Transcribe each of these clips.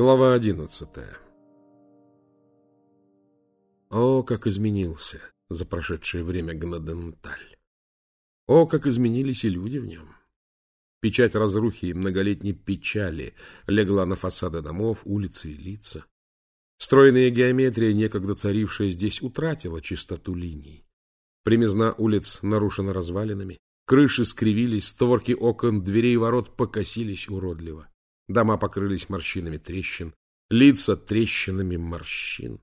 Глава одиннадцатая О, как изменился за прошедшее время Гнаденталь! О, как изменились и люди в нем! Печать разрухи и многолетней печали легла на фасады домов, улицы и лица. Стройная геометрия, некогда царившая здесь, утратила чистоту линий. Примизна улиц нарушена развалинами, крыши скривились, створки окон, дверей и ворот покосились уродливо. Дома покрылись морщинами трещин, лица трещинами морщин.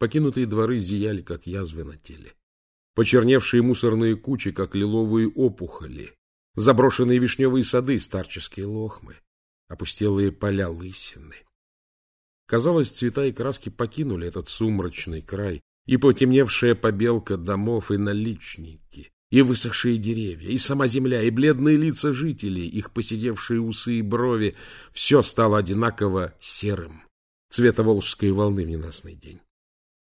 Покинутые дворы зияли, как язвы на теле. Почерневшие мусорные кучи, как лиловые опухоли. Заброшенные вишневые сады, старческие лохмы. Опустелые поля лысины. Казалось, цвета и краски покинули этот сумрачный край, и потемневшая побелка домов и наличники, и высохшие деревья, и сама земля, и бледные лица жителей, их посидевшие усы и брови, все стало одинаково серым, цвета волжской волны в ненастный день.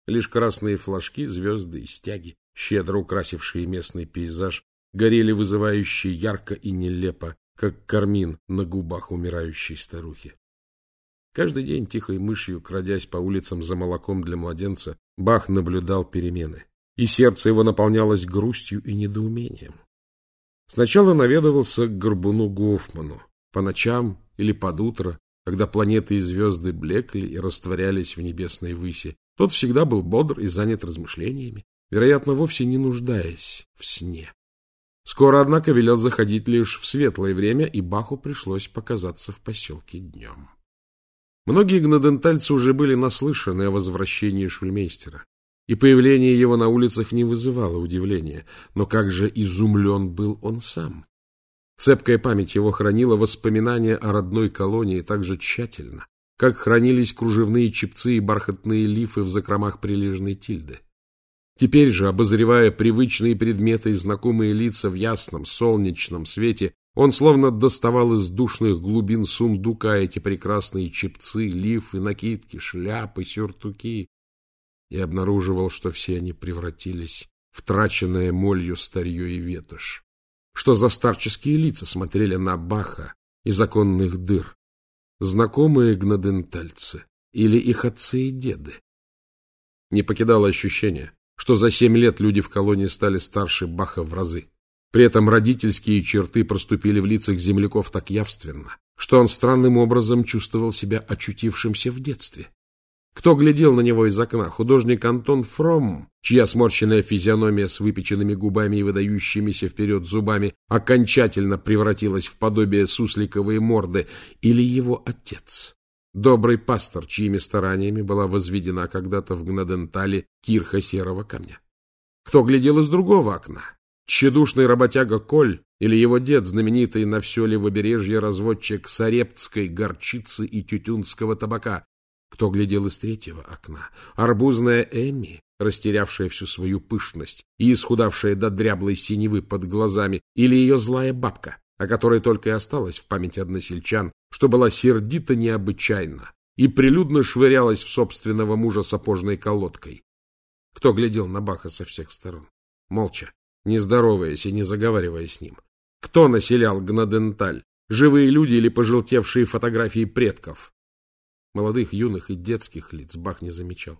Лишь красные флажки, звезды и стяги, щедро украсившие местный пейзаж, горели вызывающе ярко и нелепо, как кармин на губах умирающей старухи. Каждый день, тихой мышью, крадясь по улицам за молоком для младенца, Бах наблюдал перемены и сердце его наполнялось грустью и недоумением. Сначала наведывался к горбуну Гофману, по ночам или под утро, когда планеты и звезды блекли и растворялись в небесной выси. Тот всегда был бодр и занят размышлениями, вероятно, вовсе не нуждаясь в сне. Скоро, однако, велел заходить лишь в светлое время, и Баху пришлось показаться в поселке днем. Многие гнадентальцы уже были наслышаны о возвращении шульмейстера и появление его на улицах не вызывало удивления. Но как же изумлен был он сам! Цепкая память его хранила воспоминания о родной колонии так же тщательно, как хранились кружевные чепцы и бархатные лифы в закромах прилежной тильды. Теперь же, обозревая привычные предметы и знакомые лица в ясном солнечном свете, он словно доставал из душных глубин сундука эти прекрасные чепцы, лифы, накидки, шляпы, сюртуки, и обнаруживал, что все они превратились в траченное молью старье и ветошь, что за старческие лица смотрели на Баха и законных дыр, знакомые гнадентальцы или их отцы и деды. Не покидало ощущение, что за семь лет люди в колонии стали старше Баха в разы. При этом родительские черты проступили в лицах земляков так явственно, что он странным образом чувствовал себя очутившимся в детстве. Кто глядел на него из окна? Художник Антон Фром, чья сморщенная физиономия с выпеченными губами и выдающимися вперед зубами окончательно превратилась в подобие сусликовой морды, или его отец? Добрый пастор, чьими стараниями была возведена когда-то в Гнадентале кирха серого камня. Кто глядел из другого окна? Тщедушный работяга Коль или его дед, знаменитый на все левобережье разводчик сарептской горчицы и тютюнского табака, кто глядел из третьего окна? Арбузная Эми, растерявшая всю свою пышность и исхудавшая до дряблой синевы под глазами, или ее злая бабка, о которой только и осталось в памяти односельчан, что была сердита необычайно и прилюдно швырялась в собственного мужа сапожной колодкой. Кто глядел на Баха со всех сторон? Молча, не здороваясь и не заговаривая с ним. Кто населял Гнаденталь? Живые люди или пожелтевшие фотографии предков? Молодых, юных и детских лиц Бах не замечал.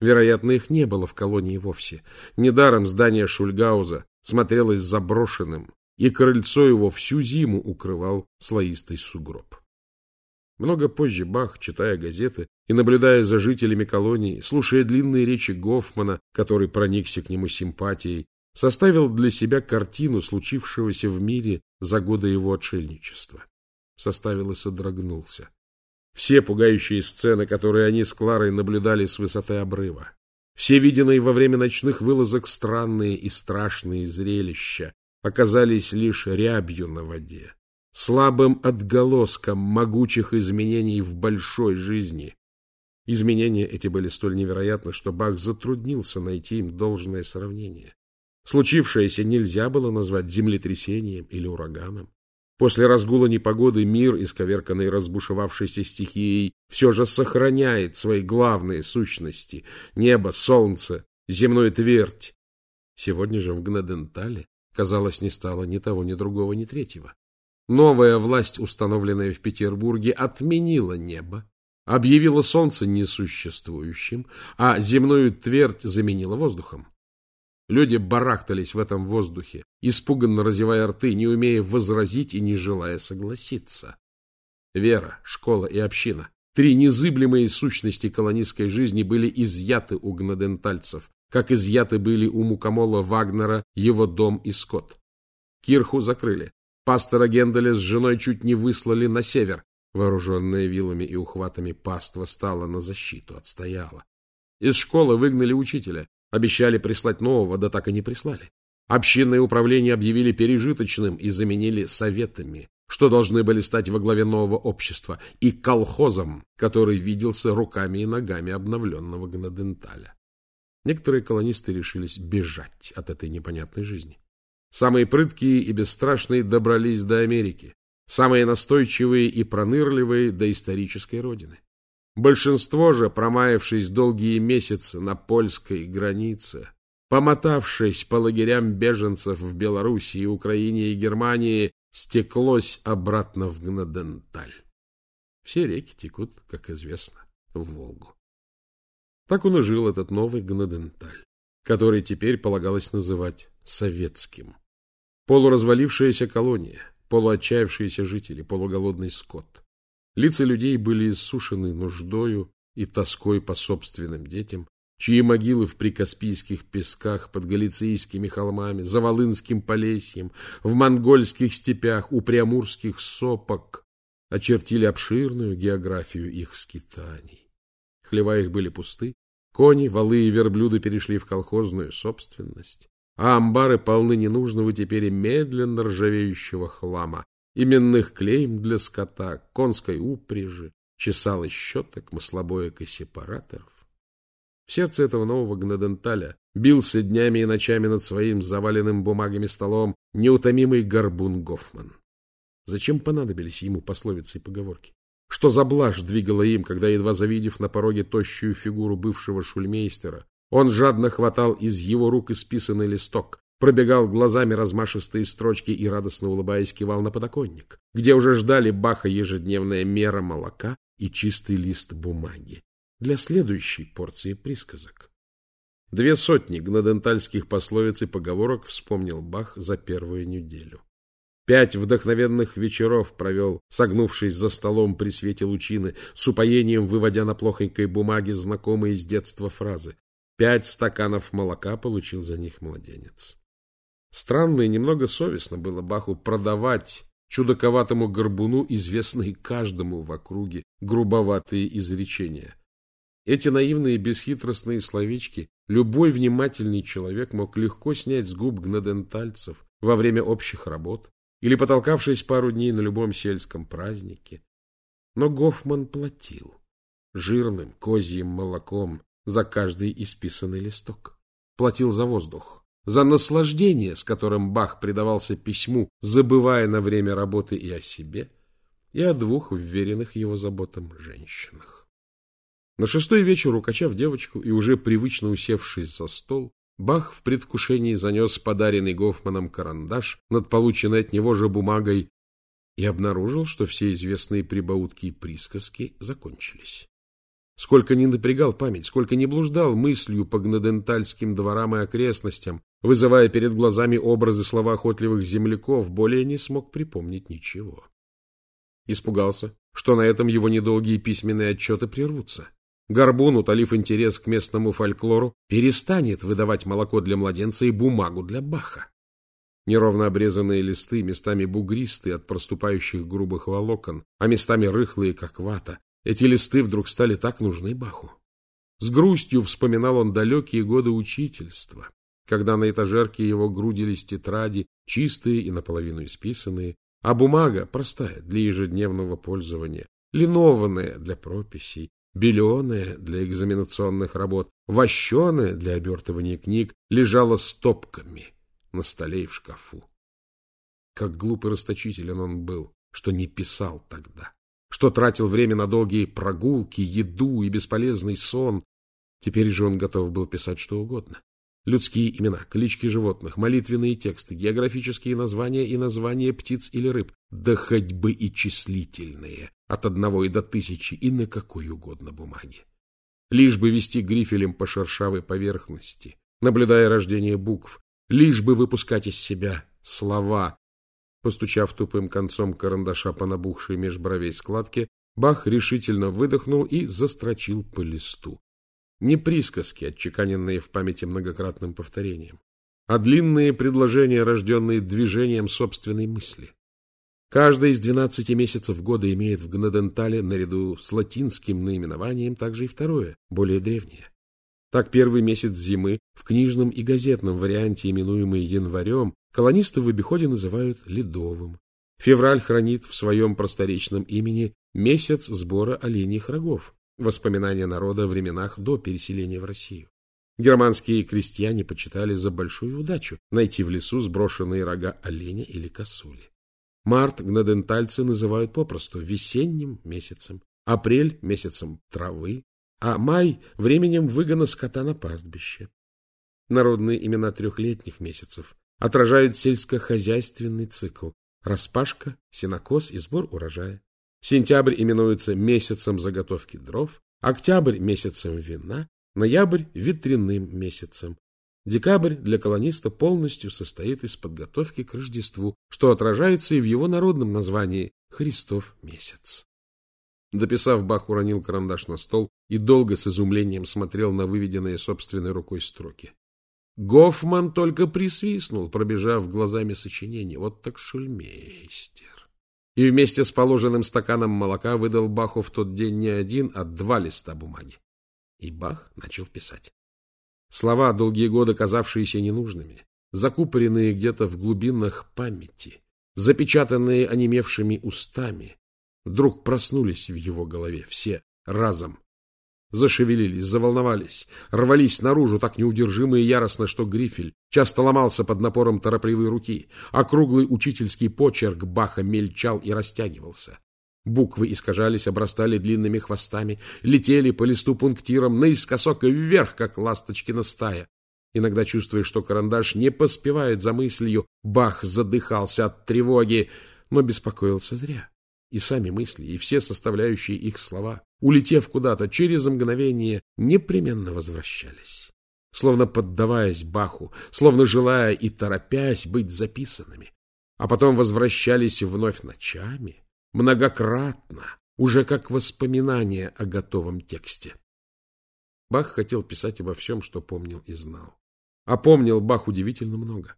Вероятно, их не было в колонии вовсе. Недаром здание Шульгауза смотрелось заброшенным, и крыльцо его всю зиму укрывал слоистый сугроб. Много позже Бах, читая газеты и наблюдая за жителями колонии, слушая длинные речи Гофмана, который проникся к нему симпатией, составил для себя картину случившегося в мире за годы его отшельничества. Составил и содрогнулся. Все пугающие сцены, которые они с Кларой наблюдали с высоты обрыва. Все виденные во время ночных вылазок странные и страшные зрелища оказались лишь рябью на воде, слабым отголоском могучих изменений в большой жизни. Изменения эти были столь невероятны, что Бах затруднился найти им должное сравнение. Случившееся нельзя было назвать землетрясением или ураганом. После разгула непогоды мир, исковерканный разбушевавшейся стихией, все же сохраняет свои главные сущности — небо, солнце, земную твердь. Сегодня же в Гнадентале, казалось, не стало ни того, ни другого, ни третьего. Новая власть, установленная в Петербурге, отменила небо, объявила солнце несуществующим, а земную твердь заменила воздухом. Люди барахтались в этом воздухе, испуганно разевая рты, не умея возразить и не желая согласиться. Вера, школа и община, три незыблемые сущности колонистской жизни были изъяты у гнадентальцев, как изъяты были у мукомола Вагнера его дом и скот. Кирху закрыли. Пастора Генделя с женой чуть не выслали на север. Вооруженная вилами и ухватами паства стала на защиту, отстояла. Из школы выгнали учителя. Обещали прислать нового, да так и не прислали. Общинное управление объявили пережиточным и заменили советами, что должны были стать во главе нового общества, и колхозом, который виделся руками и ногами обновленного Гнаденталя. Некоторые колонисты решились бежать от этой непонятной жизни. Самые прыткие и бесстрашные добрались до Америки, самые настойчивые и пронырливые до исторической родины. Большинство же, промаявшись долгие месяцы на польской границе, помотавшись по лагерям беженцев в Белоруссии, Украине и Германии, стеклось обратно в Гнаденталь. Все реки текут, как известно, в Волгу. Так он и жил, этот новый Гнаденталь, который теперь полагалось называть советским. Полуразвалившаяся колония, полуотчаявшиеся жители, полуголодный скот. Лица людей были иссушены нуждою и тоской по собственным детям, чьи могилы в прикаспийских песках под Галицийскими холмами, за Волынским Полесьем, в монгольских степях, у приамурских сопок очертили обширную географию их скитаний. Хлева их были пусты, кони, валы и верблюды перешли в колхозную собственность, а амбары полны ненужного теперь медленно ржавеющего хлама, именных клейм для скота, конской упряжи, чесал щеток, маслобоек и сепараторов. В сердце этого нового гнаденталя бился днями и ночами над своим заваленным бумагами столом неутомимый горбун Гофман. Зачем понадобились ему пословицы и поговорки? Что за блажь двигала им, когда, едва завидев на пороге тощую фигуру бывшего шульмейстера, он жадно хватал из его рук исписанный листок, пробегал глазами размашистые строчки и, радостно улыбаясь, кивал на подоконник, где уже ждали Баха ежедневная мера молока и чистый лист бумаги для следующей порции присказок. Две сотни гнадентальских пословиц и поговорок вспомнил Бах за первую неделю. Пять вдохновенных вечеров провел, согнувшись за столом при свете лучины, с упоением выводя на плохонькой бумаге знакомые с детства фразы. Пять стаканов молока получил за них младенец. Странно и немного совестно было Баху продавать чудаковатому горбуну известные каждому в округе грубоватые изречения. Эти наивные бесхитростные словечки любой внимательный человек мог легко снять с губ гнадентальцев во время общих работ или потолкавшись пару дней на любом сельском празднике. Но Гофман платил жирным козьим молоком за каждый исписанный листок. Платил за воздух, за наслаждение, с которым Бах предавался письму, забывая на время работы и о себе, и о двух вверенных его заботам женщинах. На шестой вечер, укачав девочку и уже привычно усевшись за стол, Бах в предвкушении занес подаренный Гофманом карандаш над полученной от него же бумагой и обнаружил, что все известные прибаутки и присказки закончились. Сколько ни напрягал память, сколько ни блуждал мыслью по гнадентальским дворам и окрестностям, вызывая перед глазами образы слова охотливых земляков, более не смог припомнить ничего. Испугался, что на этом его недолгие письменные отчеты прервутся. Горбун, утолив интерес к местному фольклору, перестанет выдавать молоко для младенца и бумагу для баха. Неровно обрезанные листы, местами бугристые от проступающих грубых волокон, а местами рыхлые, как вата. Эти листы вдруг стали так нужны Баху. С грустью вспоминал он далекие годы учительства, когда на этажерке его грудились тетради, чистые и наполовину исписанные, а бумага простая для ежедневного пользования, линованная для прописей, беленая для экзаменационных работ, вощеная для обертывания книг, лежала стопками на столе и в шкафу. Как глупый расточителен он был, что не писал тогда, что тратил время на долгие прогулки, еду и бесполезный сон. Теперь же он готов был писать что угодно. Людские имена, клички животных, молитвенные тексты, географические названия и названия птиц или рыб, да хоть бы и числительные, от одного и до тысячи, и на какой угодно бумаге. Лишь бы вести грифелем по шершавой поверхности, наблюдая рождение букв, лишь бы выпускать из себя слова. Постучав тупым концом карандаша по набухшей меж бровей складке, Бах решительно выдохнул и застрочил по листу. Не присказки, отчеканенные в памяти многократным повторением, а длинные предложения, рожденные движением собственной мысли. Каждый из двенадцати месяцев года имеет в Гнадентале наряду с латинским наименованием также и второе, более древнее. Так первый месяц зимы в книжном и газетном варианте, именуемый январем, колонисты в обиходе называют ледовым. Февраль хранит в своем просторечном имени месяц сбора оленьих рогов, воспоминания народа о временах до переселения в Россию. Германские крестьяне почитали за большую удачу найти в лесу сброшенные рога оленя или косули. Март гнадентальцы называют попросту весенним месяцем, апрель – месяцем травы, а май – временем выгона скота на пастбище. Народные имена трехлетних месяцев отражают сельскохозяйственный цикл – распашка, сенокос и сбор урожая. Сентябрь именуется месяцем заготовки дров, октябрь – месяцем вина, ноябрь – ветряным месяцем. Декабрь для колониста полностью состоит из подготовки к Рождеству, что отражается и в его народном названии – Христов месяц. Дописав, Бах уронил карандаш на стол и долго с изумлением смотрел на выведенные собственной рукой строки. Гофман только присвистнул, пробежав глазами сочинение. Вот так шульмейстер и вместе с положенным стаканом молока выдал Баху в тот день не один, а два листа бумаги. И Бах начал писать. Слова, долгие годы казавшиеся ненужными, закупоренные где-то в глубинах памяти, запечатанные онемевшими устами, вдруг проснулись в его голове все разом, зашевелились, заволновались, рвались наружу так неудержимо и яростно, что грифель часто ломался под напором торопливой руки, а круглый учительский почерк Баха мельчал и растягивался. Буквы искажались, обрастали длинными хвостами, летели по листу пунктиром наискосок и вверх, как ласточкина стая. Иногда, чувствуя, что карандаш не поспевает за мыслью, Бах задыхался от тревоги, но беспокоился зря. И сами мысли, и все составляющие их слова, улетев куда-то через мгновение, непременно возвращались, словно поддаваясь Баху, словно желая и торопясь быть записанными, а потом возвращались вновь ночами, многократно, уже как воспоминания о готовом тексте. Бах хотел писать обо всем, что помнил и знал. А помнил Бах удивительно много.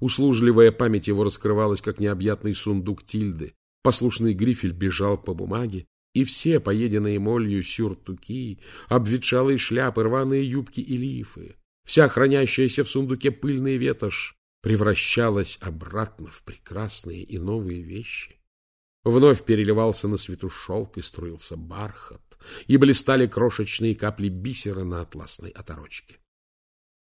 Услужливая память его раскрывалась, как необъятный сундук Тильды, Послушный грифель бежал по бумаге, и все поеденные молью сюртуки, обветшалые шляпы, рваные юбки и лифы, вся хранящаяся в сундуке пыльная ветошь превращалась обратно в прекрасные и новые вещи. Вновь переливался на свету шелк и струился бархат, и блистали крошечные капли бисера на атласной оторочке.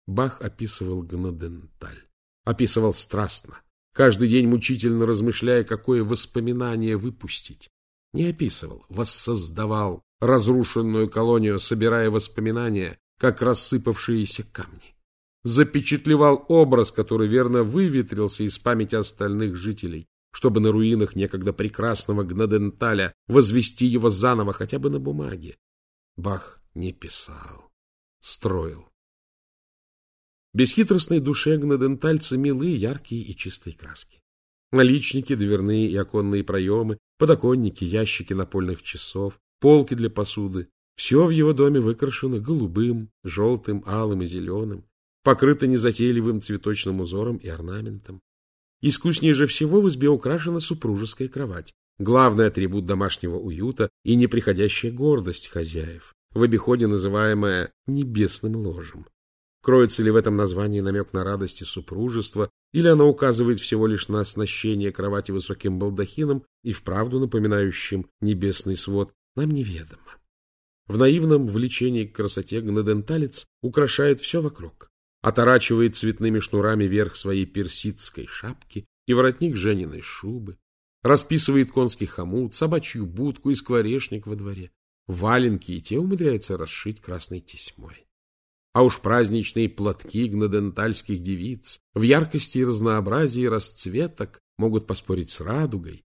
Бах описывал Гнаденталь, описывал страстно, каждый день мучительно размышляя, какое воспоминание выпустить. Не описывал, воссоздавал разрушенную колонию, собирая воспоминания, как рассыпавшиеся камни. Запечатлевал образ, который верно выветрился из памяти остальных жителей, чтобы на руинах некогда прекрасного Гнаденталя возвести его заново хотя бы на бумаге. Бах не писал, строил. Бесхитростной душе гнадентальца милы, яркие и чистые краски. Наличники, дверные и оконные проемы, подоконники, ящики напольных часов, полки для посуды. Все в его доме выкрашено голубым, желтым, алым и зеленым, покрыто незатейливым цветочным узором и орнаментом. Искуснее же всего в избе украшена супружеская кровать, главный атрибут домашнего уюта и неприходящая гордость хозяев, в обиходе называемая небесным ложем. Кроется ли в этом названии намек на радости супружества, или оно указывает всего лишь на оснащение кровати высоким балдахином и вправду напоминающим небесный свод, нам неведомо. В наивном влечении к красоте гнаденталец украшает все вокруг, оторачивает цветными шнурами верх своей персидской шапки и воротник жениной шубы, расписывает конский хомут, собачью будку и скворечник во дворе, валенки и те умудряется расшить красной тесьмой. А уж праздничные платки гнадентальских девиц в яркости и разнообразии расцветок могут поспорить с радугой.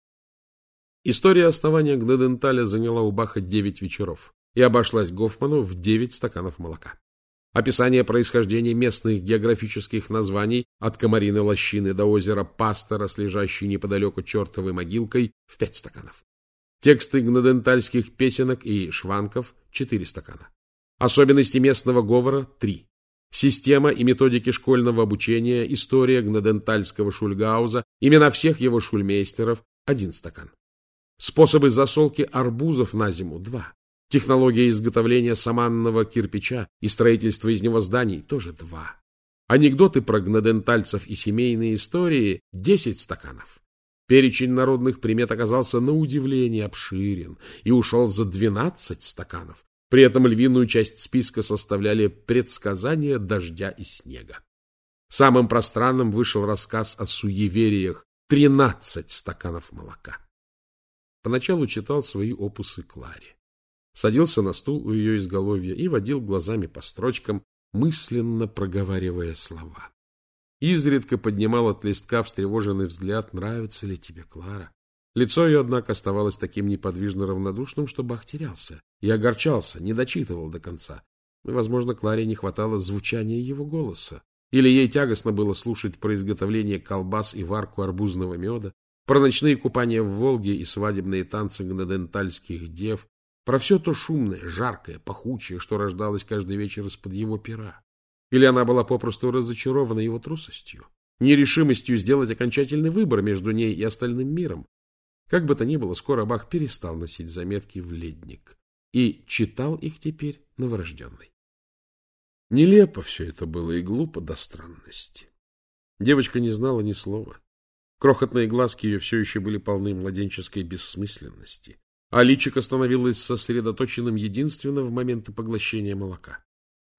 История основания Гнаденталя заняла у Баха девять вечеров и обошлась Гофману в девять стаканов молока. Описание происхождения местных географических названий от Комарины лощины до озера Пастора с лежащей неподалеку чертовой могилкой в пять стаканов. Тексты гнадентальских песенок и шванков – четыре стакана. Особенности местного говора – три. Система и методики школьного обучения, история гнадентальского шульгауза, имена всех его шульмейстеров – один стакан. Способы засолки арбузов на зиму – два. Технология изготовления саманного кирпича и строительства из него зданий – тоже два. Анекдоты про гнадентальцев и семейные истории – десять стаканов. Перечень народных примет оказался на удивление обширен и ушел за двенадцать стаканов, при этом львиную часть списка составляли предсказания дождя и снега. Самым пространным вышел рассказ о суевериях «Тринадцать стаканов молока». Поначалу читал свои опусы Кларе. Садился на стул у ее изголовья и водил глазами по строчкам, мысленно проговаривая слова. Изредка поднимал от листка встревоженный взгляд, нравится ли тебе, Клара. Лицо ее, однако, оставалось таким неподвижно равнодушным, что Бах терялся и огорчался, не дочитывал до конца. Возможно, Кларе не хватало звучания его голоса, или ей тягостно было слушать про изготовление колбас и варку арбузного меда, про ночные купания в Волге и свадебные танцы гнадентальских дев, про все то шумное, жаркое, пахучее, что рождалось каждый вечер из-под его пера. Или она была попросту разочарована его трусостью, нерешимостью сделать окончательный выбор между ней и остальным миром. Как бы то ни было, скоро Бах перестал носить заметки в ледник и читал их теперь новорожденный. Нелепо все это было и глупо до странности. Девочка не знала ни слова. Крохотные глазки ее все еще были полны младенческой бессмысленности, а личико становилось сосредоточенным единственно в моменты поглощения молока.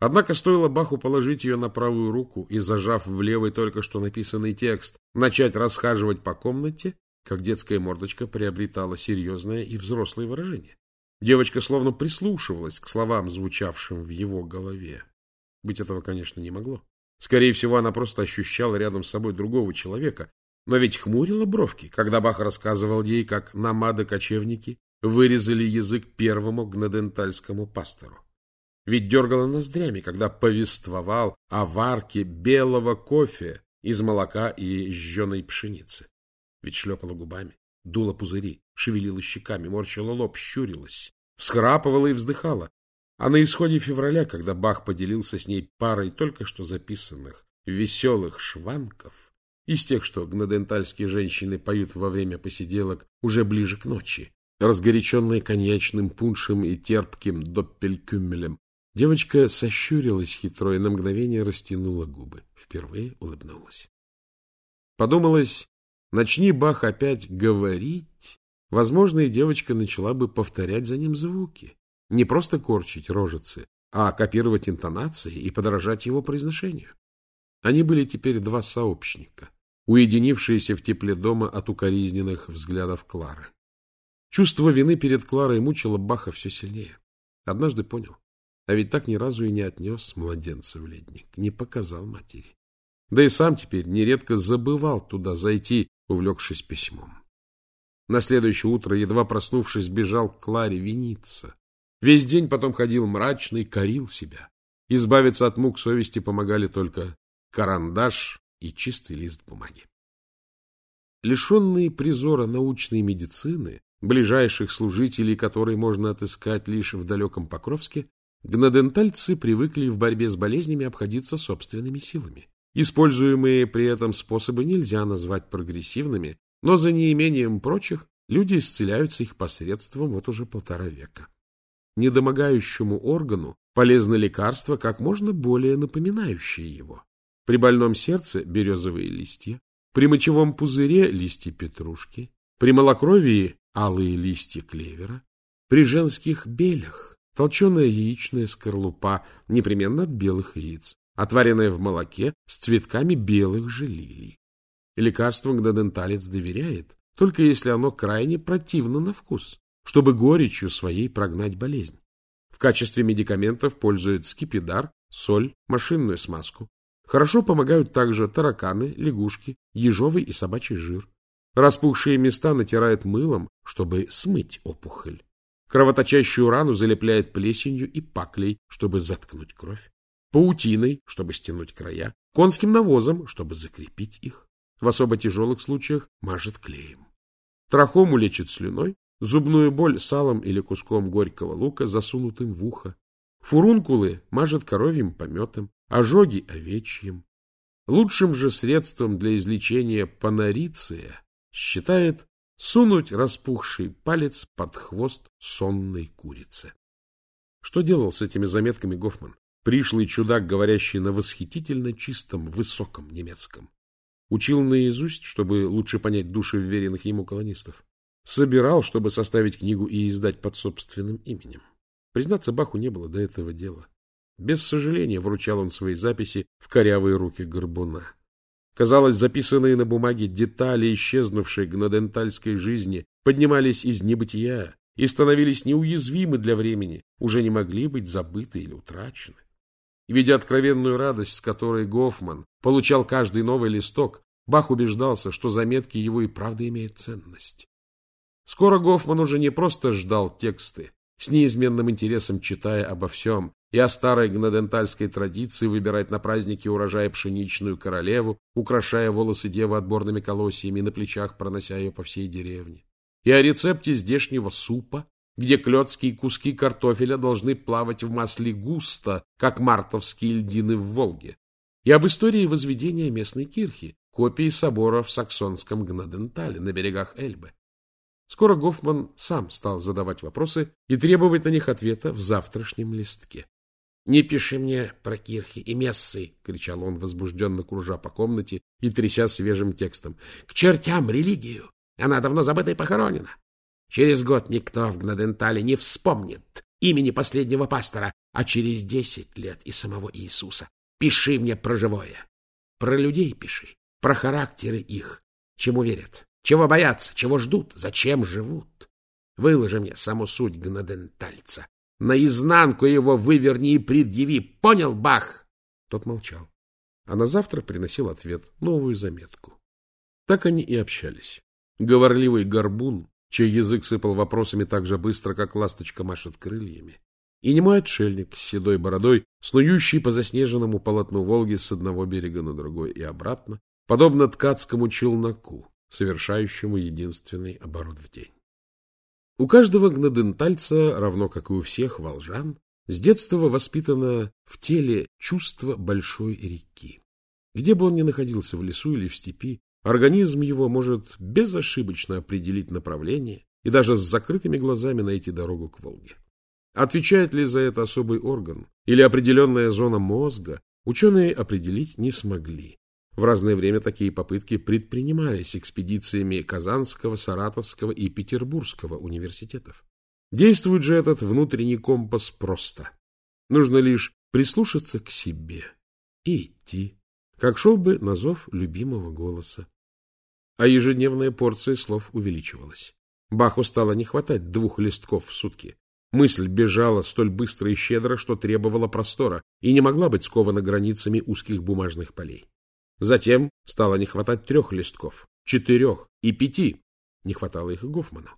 Однако стоило Баху положить ее на правую руку и, зажав в левой только что написанный текст, начать расхаживать по комнате, как детская мордочка приобретала серьезное и взрослое выражение. Девочка словно прислушивалась к словам, звучавшим в его голове. Быть этого, конечно, не могло. Скорее всего, она просто ощущала рядом с собой другого человека, но ведь хмурила бровки, когда Бах рассказывал ей, как намады-кочевники вырезали язык первому гнадентальскому пастору. Ведь дергала ноздрями, когда повествовал о варке белого кофе из молока и жженой пшеницы. Ведь шлепала губами, дула пузыри, шевелила щеками, морщила лоб, щурилась, всхрапывала и вздыхала. А на исходе февраля, когда Бах поделился с ней парой только что записанных веселых шванков, из тех, что гнадентальские женщины поют во время посиделок уже ближе к ночи, разгоряченные коньячным пуншем и терпким доппелькюмелем, девочка сощурилась хитро и на мгновение растянула губы. Впервые улыбнулась. Подумалось, начни Бах опять говорить, возможно, и девочка начала бы повторять за ним звуки. Не просто корчить рожицы, а копировать интонации и подражать его произношению. Они были теперь два сообщника, уединившиеся в тепле дома от укоризненных взглядов Клары. Чувство вины перед Кларой мучило Баха все сильнее. Однажды понял, а ведь так ни разу и не отнес младенца в ледник, не показал матери. Да и сам теперь нередко забывал туда зайти, увлекшись письмом. На следующее утро, едва проснувшись, бежал к Кларе виниться. Весь день потом ходил мрачный, корил себя. Избавиться от мук совести помогали только карандаш и чистый лист бумаги. Лишенные призора научной медицины, ближайших служителей которой можно отыскать лишь в далеком Покровске, гнадентальцы привыкли в борьбе с болезнями обходиться собственными силами. Используемые при этом способы нельзя назвать прогрессивными, но за неимением прочих люди исцеляются их посредством вот уже полтора века. Недомогающему органу полезно лекарство, как можно более напоминающее его. При больном сердце – березовые листья, при мочевом пузыре – листья петрушки, при малокровии – алые листья клевера, при женских белях – толченая яичная скорлупа, непременно от белых яиц, отваренная в молоке с цветками белых же лилий. Лекарству гнаденталец доверяет, только если оно крайне противно на вкус, чтобы горечью своей прогнать болезнь. В качестве медикаментов пользуют скипидар, соль, машинную смазку. Хорошо помогают также тараканы, лягушки, ежовый и собачий жир. Распухшие места натирает мылом, чтобы смыть опухоль. Кровоточащую рану залепляет плесенью и паклей, чтобы заткнуть кровь. Паутиной, чтобы стянуть края. Конским навозом, чтобы закрепить их. В особо тяжелых случаях мажет клеем. Трахому лечит слюной, зубную боль салом или куском горького лука, засунутым в ухо. Фурункулы мажет коровьим пометом, ожоги овечьим. Лучшим же средством для излечения панориция считает сунуть распухший палец под хвост сонной курицы. Что делал с этими заметками Гофман? Пришлый чудак, говорящий на восхитительно чистом, высоком немецком. Учил наизусть, чтобы лучше понять души вверенных ему колонистов. Собирал, чтобы составить книгу и издать под собственным именем. Признаться, Баху не было до этого дела. Без сожаления вручал он свои записи в корявые руки горбуна. Казалось, записанные на бумаге детали исчезнувшей гнадентальской жизни поднимались из небытия и становились неуязвимы для времени, уже не могли быть забыты или утрачены. Видя откровенную радость, с которой Гофман получал каждый новый листок, Бах убеждался, что заметки его и правда имеют ценность. Скоро Гофман уже не просто ждал тексты, с неизменным интересом читая обо всем, и о старой гнадентальской традиции выбирать на празднике урожая пшеничную королеву, украшая волосы девы отборными колосьями на плечах, пронося ее по всей деревне, и о рецепте здешнего супа, где клетские куски картофеля должны плавать в масле густо, как мартовские льдины в Волге, и об истории возведения местной кирхи, копии собора в саксонском Гнадентале на берегах Эльбы. Скоро Гофман сам стал задавать вопросы и требовать на них ответа в завтрашнем листке. — Не пиши мне про кирхи и мессы! — кричал он, возбужденно кружа по комнате и тряся свежим текстом. — К чертям религию! Она давно забыта и похоронена. Через год никто в Гнадентале не вспомнит имени последнего пастора, а через десять лет и самого Иисуса. Пиши мне про живое. Про людей пиши, про характеры их, чему верят, чего боятся, чего ждут, зачем живут. Выложи мне саму суть гнадентальца. Наизнанку его выверни и предъяви. Понял, Бах? Тот молчал. А на завтра приносил ответ, новую заметку. Так они и общались. Говорливый горбун чей язык сыпал вопросами так же быстро, как ласточка машет крыльями, и немой отшельник с седой бородой, снующий по заснеженному полотну Волги с одного берега на другой и обратно, подобно ткацкому челноку, совершающему единственный оборот в день. У каждого гнадентальца, равно как и у всех волжан, с детства воспитано в теле чувство большой реки. Где бы он ни находился, в лесу или в степи, Организм его может безошибочно определить направление и даже с закрытыми глазами найти дорогу к Волге. Отвечает ли за это особый орган или определенная зона мозга, ученые определить не смогли. В разное время такие попытки предпринимались экспедициями Казанского, Саратовского и Петербургского университетов. Действует же этот внутренний компас просто. Нужно лишь прислушаться к себе и идти, как шел бы на зов любимого голоса а ежедневная порция слов увеличивалась. Баху стало не хватать двух листков в сутки. Мысль бежала столь быстро и щедро, что требовала простора и не могла быть скована границами узких бумажных полей. Затем стало не хватать трех листков, четырех и пяти. Не хватало их и Гофману.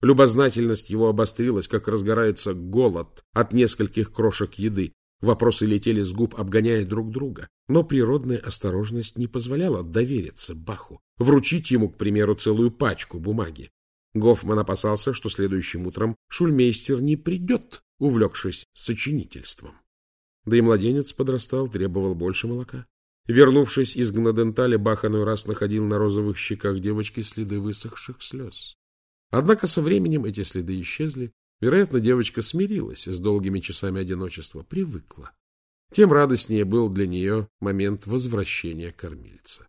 Любознательность его обострилась, как разгорается голод от нескольких крошек еды, Вопросы летели с губ, обгоняя друг друга, но природная осторожность не позволяла довериться Баху, вручить ему, к примеру, целую пачку бумаги. Гофман опасался, что следующим утром шульмейстер не придет, увлекшись сочинительством. Да и младенец подрастал, требовал больше молока. Вернувшись из Гнаденталя, Баханой раз находил на розовых щеках девочки следы высохших слез. Однако со временем эти следы исчезли, Вероятно, девочка смирилась с долгими часами одиночества, привыкла. Тем радостнее был для нее момент возвращения кормильца.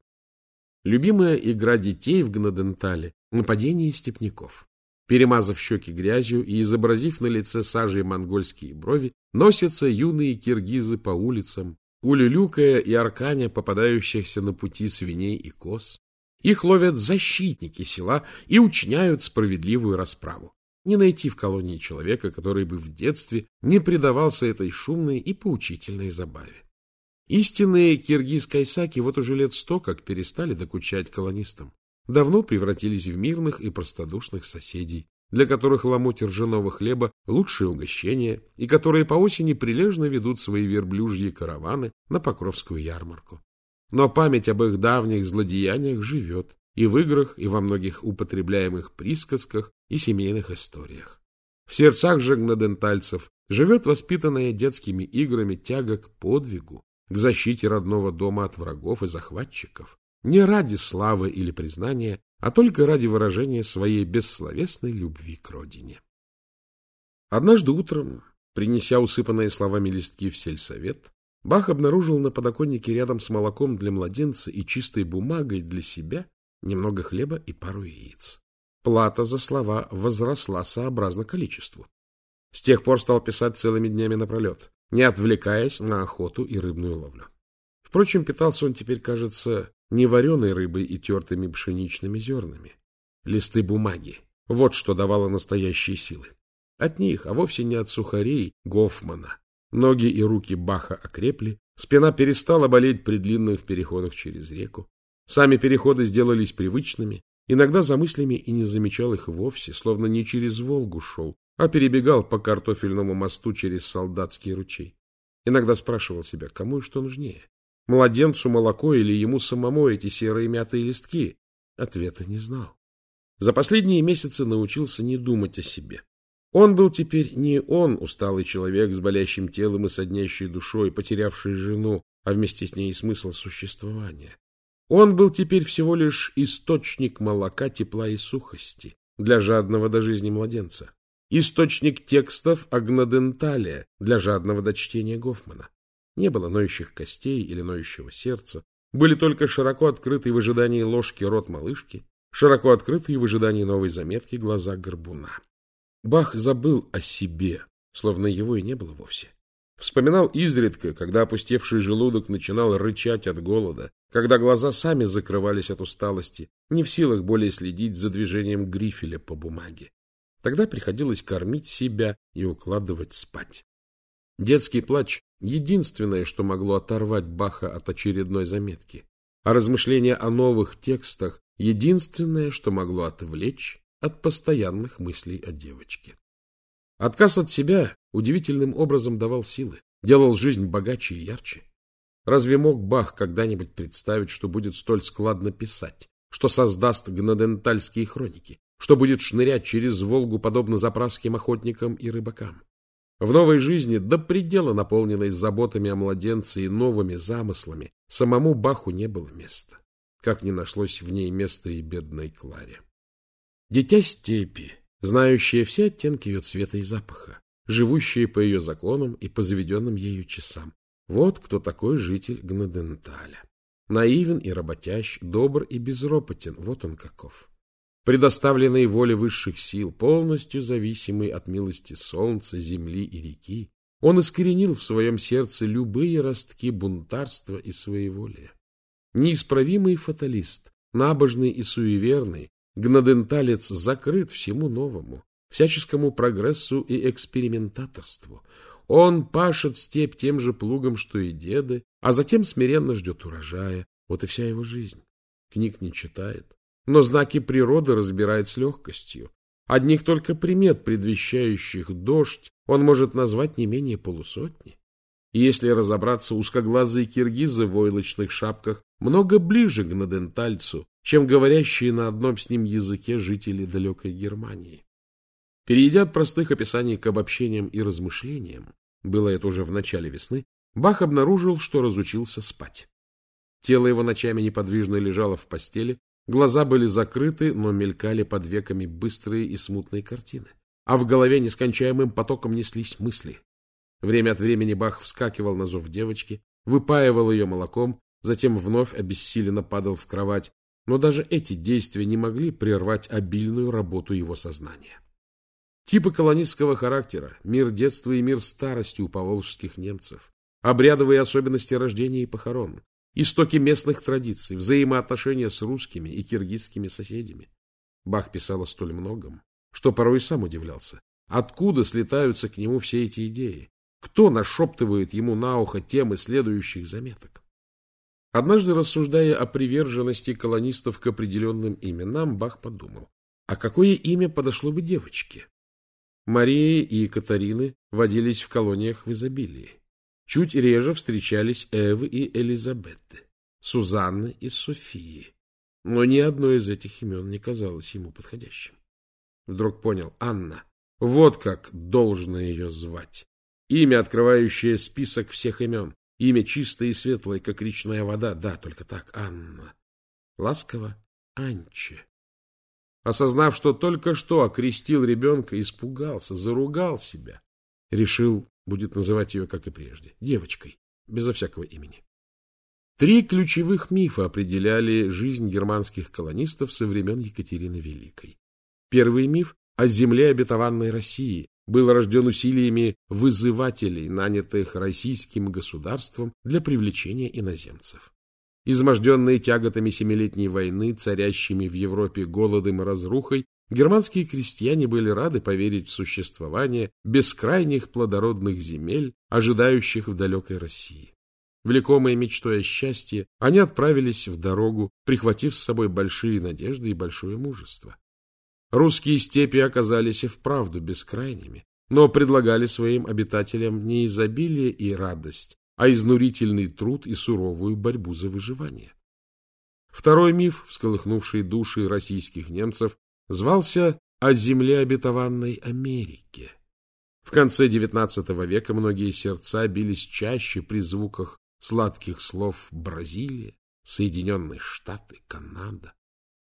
Любимая игра детей в Гнадентале — нападение степняков. Перемазав щеки грязью и изобразив на лице сажей монгольские брови, носятся юные киргизы по улицам, улюлюкая и арканя попадающихся на пути свиней и коз. Их ловят защитники села и учиняют справедливую расправу. Не найти в колонии человека, который бы в детстве не предавался этой шумной и поучительной забаве. Истинные киргиз-кайсаки вот уже лет сто как перестали докучать колонистам. Давно превратились в мирных и простодушных соседей, для которых ломоть ржаного хлеба – лучшее угощение, и которые по осени прилежно ведут свои верблюжьи караваны на Покровскую ярмарку. Но память об их давних злодеяниях живет и в играх, и во многих употребляемых присказках и семейных историях. В сердцах же гнадентальцев живет воспитанная детскими играми тяга к подвигу, к защите родного дома от врагов и захватчиков, не ради славы или признания, а только ради выражения своей бессловесной любви к родине. Однажды утром, принеся усыпанные словами листки в сельсовет, Бах обнаружил на подоконнике рядом с молоком для младенца и чистой бумагой для себя немного хлеба и пару яиц. Плата за слова возросла сообразно количеству. С тех пор стал писать целыми днями напролет, не отвлекаясь на охоту и рыбную ловлю. Впрочем, питался он теперь, кажется, не вареной рыбой и тертыми пшеничными зернами. Листы бумаги. Вот что давало настоящие силы. От них, а вовсе не от сухарей Гофмана. Ноги и руки Баха окрепли, спина перестала болеть при длинных переходах через реку. Сами переходы сделались привычными, иногда за мыслями и не замечал их вовсе, словно не через Волгу шел, а перебегал по картофельному мосту через солдатский ручей. Иногда спрашивал себя, кому и что нужнее Младенцу молоко или ему самому эти серые мятые листки? Ответа не знал. За последние месяцы научился не думать о себе. Он был теперь не он, усталый человек с болящим телом и соднящей душой, потерявший жену, а вместе с ней и смысл существования. Он был теперь всего лишь источник молока, тепла и сухости для жадного до жизни младенца. Источник текстов Агнаденталия для жадного до чтения Гофмана. Не было ноющих костей или ноющего сердца. Были только широко открытые в ожидании ложки рот малышки, широко открытые в ожидании новой заметки глаза горбуна. Бах забыл о себе, словно его и не было вовсе. Вспоминал изредка, когда опустевший желудок начинал рычать от голода, когда глаза сами закрывались от усталости, не в силах более следить за движением грифеля по бумаге. Тогда приходилось кормить себя и укладывать спать. Детский плач — единственное, что могло оторвать Баха от очередной заметки, а размышления о новых текстах — единственное, что могло отвлечь от постоянных мыслей о девочке. Отказ от себя удивительным образом давал силы, делал жизнь богаче и ярче. Разве мог Бах когда-нибудь представить, что будет столь складно писать, что создаст гнадентальские хроники, что будет шнырять через Волгу, подобно заправским охотникам и рыбакам? В новой жизни, до предела наполненной заботами о младенце и новыми замыслами, самому Баху не было места, как не нашлось в ней места и бедной Кларе. Дитя степи, знающее все оттенки ее цвета и запаха, живущее по ее законам и по заведенным ею часам. Вот кто такой житель Гнаденталя. Наивен и работящ, добр и безропотен, вот он каков предоставленный воле высших сил, полностью зависимый от милости солнца, земли и реки, он искоренил в своем сердце любые ростки бунтарства и своеволия. Неисправимый фаталист, набожный и суеверный, гнаденталец закрыт всему новому, всяческому прогрессу и экспериментаторству. Он пашет степь тем же плугом, что и деды, а затем смиренно ждет урожая. Вот и вся его жизнь. Книг не читает, но знаки природы разбирает с легкостью. Одних только примет, предвещающих дождь, он может назвать не менее полусотни. Если разобраться, узкоглазые киргизы в войлочных шапках много ближе к надентальцу, чем говорящие на одном с ним языке жители далекой Германии. Перейдя от простых описаний к обобщениям и размышлениям, было это уже в начале весны, Бах обнаружил, что разучился спать. Тело его ночами неподвижно лежало в постели, Глаза были закрыты, но мелькали под веками быстрые и смутные картины. А в голове нескончаемым потоком неслись мысли. Время от времени Бах вскакивал на зов девочки, выпаивал ее молоком, затем вновь обессиленно падал в кровать, но даже эти действия не могли прервать обильную работу его сознания. Типы колонистского характера, мир детства и мир старости у поволжских немцев, обрядовые особенности рождения и похорон, истоки местных традиций, взаимоотношения с русскими и киргизскими соседями. Бах писал о столь многом, что порой сам удивлялся. Откуда слетаются к нему все эти идеи? Кто нашептывает ему на ухо темы следующих заметок? Однажды, рассуждая о приверженности колонистов к определенным именам, Бах подумал, а какое имя подошло бы девочке? Марии и Катарины водились в колониях в изобилии. Чуть реже встречались Эвы и Элизабеты, Сузанны и Софии. Но ни одно из этих имен не казалось ему подходящим. Вдруг понял, Анна, вот как должно ее звать. Имя, открывающее список всех имен. Имя чистое и светлое, как речная вода. Да, только так, Анна. Ласково Анче. Осознав, что только что окрестил ребенка, испугался, заругал себя. Решил, будет называть ее, как и прежде, девочкой, безо всякого имени. Три ключевых мифа определяли жизнь германских колонистов со времен Екатерины Великой. Первый миф о земле обетованной России был рожден усилиями вызывателей, нанятых российским государством для привлечения иноземцев. Изможденные тяготами Семилетней войны, царящими в Европе голодом и разрухой, германские крестьяне были рады поверить в существование бескрайних плодородных земель, ожидающих в далекой России. Влекомые мечтой о счастье, они отправились в дорогу, прихватив с собой большие надежды и большое мужество. Русские степи оказались и вправду бескрайними, но предлагали своим обитателям не изобилие и радость, а изнурительный труд и суровую борьбу за выживание. Второй миф, всколыхнувший души российских немцев, звался «О земле обетованной Америке». В конце XIX века многие сердца бились чаще при звуках сладких слов «Бразилия», «Соединенные Штаты», «Канада»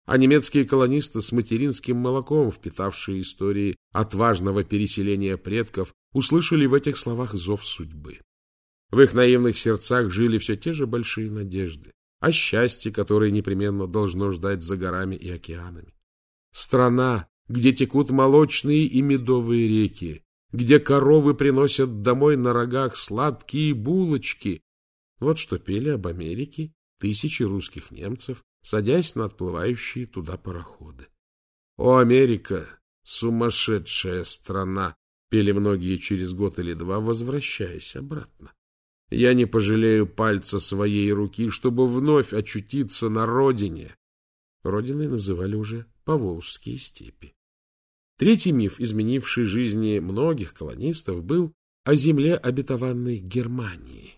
а немецкие колонисты с материнским молоком, впитавшие истории отважного переселения предков, услышали в этих словах зов судьбы. В их наивных сердцах жили все те же большие надежды о счастье, которое непременно должно ждать за горами и океанами. Страна, где текут молочные и медовые реки, где коровы приносят домой на рогах сладкие булочки. Вот что пели об Америке тысячи русских немцев, садясь на отплывающие туда пароходы. «О, Америка! Сумасшедшая страна!» — пели многие через год или два, возвращаясь обратно. «Я не пожалею пальца своей руки, чтобы вновь очутиться на родине». Родиной называли уже Поволжские степи. Третий миф, изменивший жизни многих колонистов, был о земле обетованной Германии.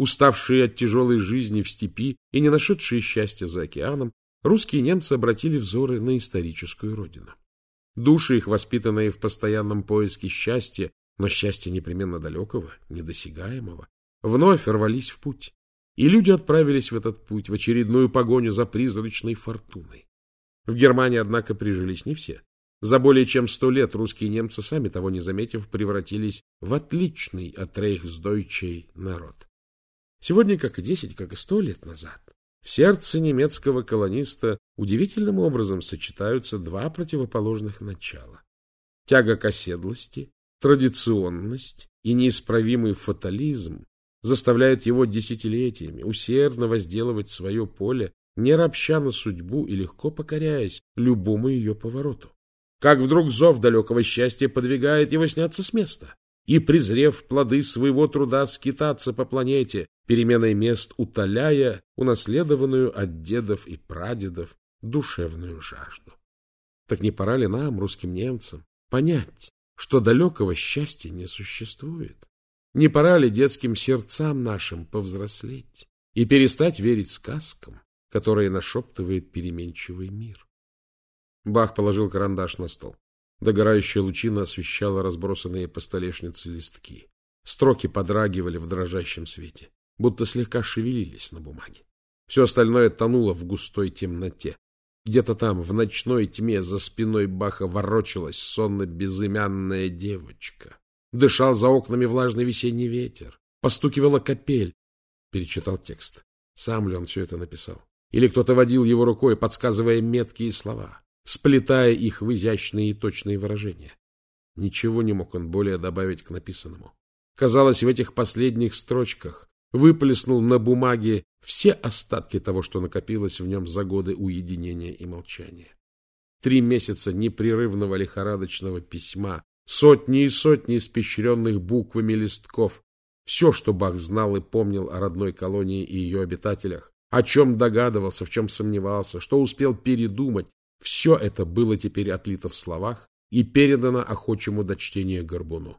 Уставшие от тяжелой жизни в степи и не нашедшие счастья за океаном, русские немцы обратили взоры на историческую родину. Души их, воспитанные в постоянном поиске счастья, но счастья непременно далекого, недосягаемого, вновь рвались в путь. И люди отправились в этот путь, в очередную погоню за призрачной фортуной. В Германии, однако, прижились не все. За более чем сто лет русские немцы, сами того не заметив, превратились в отличный от рейхсдойчей народ. Сегодня, как и десять, как и сто лет назад, в сердце немецкого колониста удивительным образом сочетаются два противоположных начала. Тяга к оседлости, традиционность и неисправимый фатализм заставляют его десятилетиями усердно возделывать свое поле, не ропща на судьбу и легко покоряясь любому ее повороту. Как вдруг зов далекого счастья подвигает его сняться с места и, презрев плоды своего труда, скитаться по планете, переменой мест утоляя унаследованную от дедов и прадедов душевную жажду. Так не пора ли нам, русским немцам, понять, что далекого счастья не существует? Не пора ли детским сердцам нашим повзрослеть и перестать верить сказкам, которые нашептывает переменчивый мир? Бах положил карандаш на стол. Догорающая лучина освещала разбросанные по столешнице листки. Строки подрагивали в дрожащем свете, будто слегка шевелились на бумаге. Все остальное тонуло в густой темноте. Где-то там, в ночной тьме, за спиной Баха ворочалась сонно-безымянная девочка. Дышал за окнами влажный весенний ветер. Постукивала капель. Перечитал текст. Сам ли он все это написал? Или кто-то водил его рукой, подсказывая меткие слова? Сплетая их в изящные и точные выражения. Ничего не мог он более добавить к написанному. Казалось, в этих последних строчках выплеснул на бумаге все остатки того, что накопилось в нем за годы уединения и молчания. Три месяца непрерывного лихорадочного письма, сотни и сотни испещренных буквами листков. Все, что Бах знал и помнил о родной колонии и ее обитателях, о чем догадывался, в чем сомневался, что успел передумать, все это было теперь отлито в словах и передано охочему до чтения Горбуну.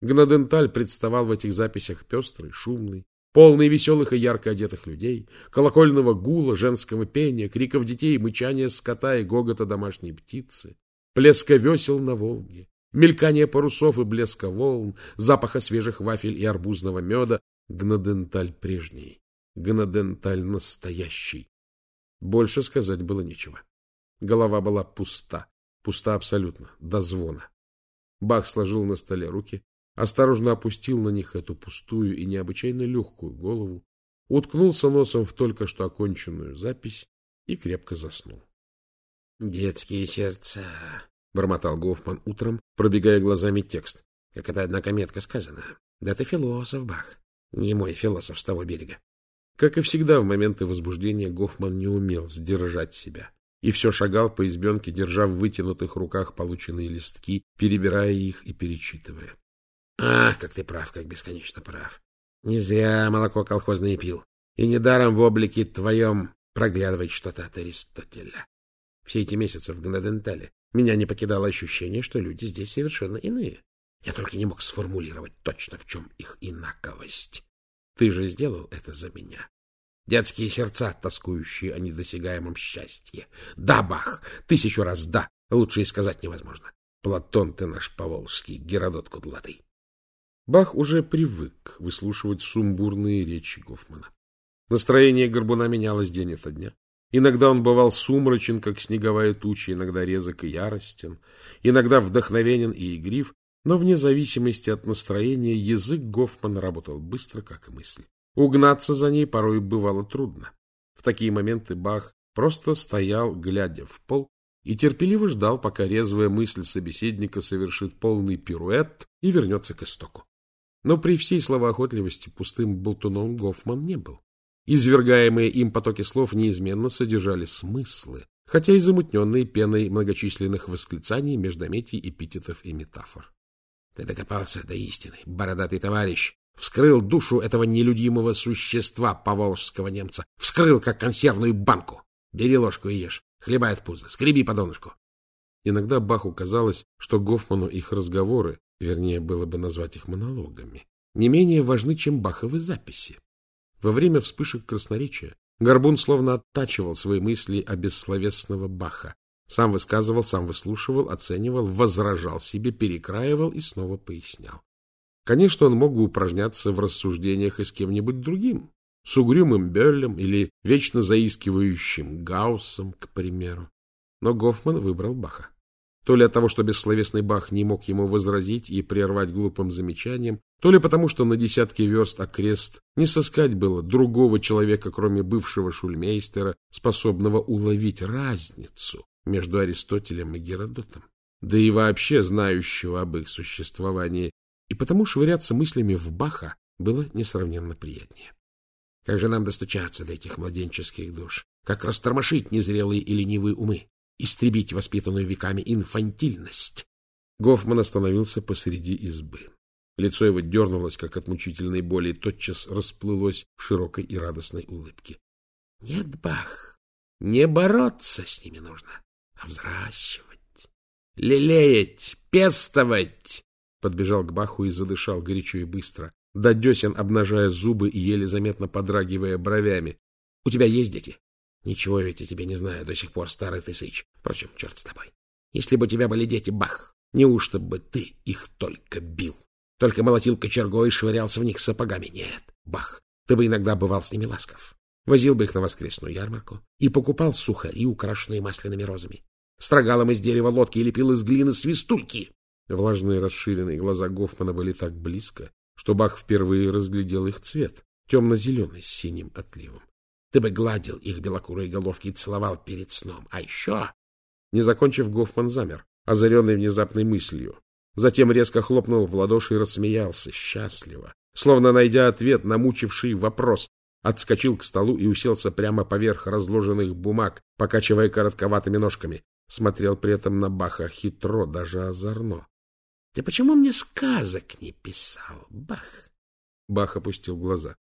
Гнаденталь представал в этих записях пестрый, шумный, полный веселых и ярко одетых людей, колокольного гула, женского пения, криков детей, мычания скота и гогота домашней птицы, плеска весел на Волге, мелькание парусов и блеска волн, запаха свежих вафель и арбузного меда, гнаденталь прежний, гнаденталь настоящий. Больше сказать было нечего. Голова была пуста, пуста абсолютно, до звона. Бах сложил на столе руки, осторожно опустил на них эту пустую и необычайно легкую голову, уткнулся носом в только что оконченную запись и крепко заснул. — Детские сердца, — бормотал Гофман утром, пробегая глазами текст. — Как это, однако, метко сказано. Да ты философ, Бах, не мой философ с того берега. Как и всегда в моменты возбуждения Гофман не умел сдержать себя и все шагал по избенке, держа в вытянутых руках полученные листки, перебирая их и перечитывая. Ах, как ты прав, как бесконечно прав. Не зря молоко колхозное пил. И недаром в облике твоем проглядывает что-то от Аристотеля. Все эти месяцы в Гнадентале меня не покидало ощущение, что люди здесь совершенно иные. Я только не мог сформулировать точно, в чем их инаковость. Ты же сделал это за меня. Детские сердца, тоскующие о недосягаемом счастье. Да, Бах, тысячу раз да, лучше и сказать невозможно. Платон ты наш поволжский, Геродот кудлатый. Бах уже привык выслушивать сумбурные речи Гофмана. Настроение Горбуна менялось день ото дня. Иногда он бывал сумрачен, как снеговая туча, иногда резок и яростен, иногда вдохновенен и игрив, но вне зависимости от настроения язык Гофмана работал быстро, как и мысль. Угнаться за ней порой бывало трудно. В такие моменты Бах просто стоял, глядя в пол, и терпеливо ждал, пока резвая мысль собеседника совершит полный пируэт и вернется к истоку. Но при всей словоохотливости пустым болтуном Гофман не был. Извергаемые им потоки слов неизменно содержали смыслы, хотя и замутненные пеной многочисленных восклицаний, междометий, эпитетов и метафор. — Ты докопался до истины, бородатый товарищ! Вскрыл душу этого нелюдимого существа поволжского немца. Вскрыл, как консервную банку. Бери ложку и ешь. Хлебай от пуза. Скреби по донышку. Иногда Баху казалось, что Гофману их разговоры вернее, было бы назвать их монологами, не менее важны, чем Баховы записи. Во время вспышек красноречия Горбун словно оттачивал свои мысли о бессловесного Баха, сам высказывал, сам выслушивал, оценивал, возражал себе, перекраивал и снова пояснял. Конечно, он мог бы упражняться в рассуждениях и с кем-нибудь другим, с угрюмым Берлем или вечно заискивающим Гауссом, к примеру. Но Гофман выбрал Баха. То ли от того, что бессловесный Бах не мог ему возразить и прервать глупым замечанием, то ли потому, что на десятки верст окрест не сыскать было другого человека, кроме бывшего шульмейстера, способного уловить разницу между Аристотелем и Геродотом, да и вообще знающего об их существовании, и потому швыряться мыслями в Баха было несравненно приятнее. Как же нам достучаться до этих младенческих душ? Как растормошить незрелые и ленивые умы? истребить воспитанную веками инфантильность. Гофман остановился посреди избы. Лицо его дернулось, как от мучительной боли, и тотчас расплылось в широкой и радостной улыбке. — Нет, Бах, не бороться с ними нужно, а взращивать, лелеять, пестовать. Подбежал к Баху и задышал горячо и быстро, до десен обнажая зубы и еле заметно подрагивая бровями. — У тебя есть дети? Ничего ведь я тебе не знаю до сих пор, старый ты сыч. Впрочем, черт с тобой. Если бы у тебя были дети, бах, неужто бы ты их только бил? Только молотил кочергой и швырялся в них сапогами? Нет, бах, ты бы иногда бывал с ними ласков. Возил бы их на воскресную ярмарку и покупал сухари, украшенные масляными розами. Строгалом из дерева лодки и лепил из глины свистульки. Влажные расширенные глаза Гофмана были так близко, что Бах впервые разглядел их цвет, темно-зеленый с синим отливом. Ты бы гладил их белокурые головки и целовал перед сном. А еще... Не закончив, Гофман замер, озаренный внезапной мыслью. Затем резко хлопнул в ладоши и рассмеялся, счастливо. Словно найдя ответ на мучивший вопрос, отскочил к столу и уселся прямо поверх разложенных бумаг, покачивая коротковатыми ножками. смотрел при этом на Баха хитро, даже озорно. — Ты почему мне сказок не писал, Бах? Бах опустил глаза.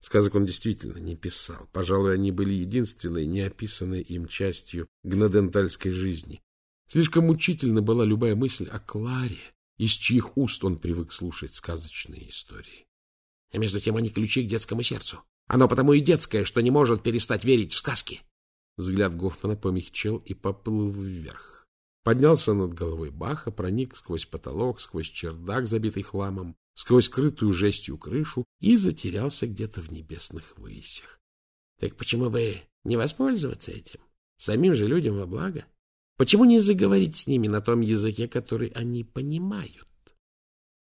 Сказок он действительно не писал. Пожалуй, они были единственной неописанной им частью гнадентальской жизни. Слишком мучительна была любая мысль о Кларе, из чьих уст он привык слушать сказочные истории. А между тем они ключи к детскому сердцу. Оно потому и детское, что не может перестать верить в сказки. Взгляд Гофмана помягчел и поплыл вверх. Поднялся над головой Баха, проник сквозь потолок, сквозь чердак, забитый хламом, сквозь крытую жестью крышу и затерялся где-то в небесных выясях. Так почему бы не воспользоваться этим? Самим же людям во благо. Почему не заговорить с ними на том языке, который они понимают?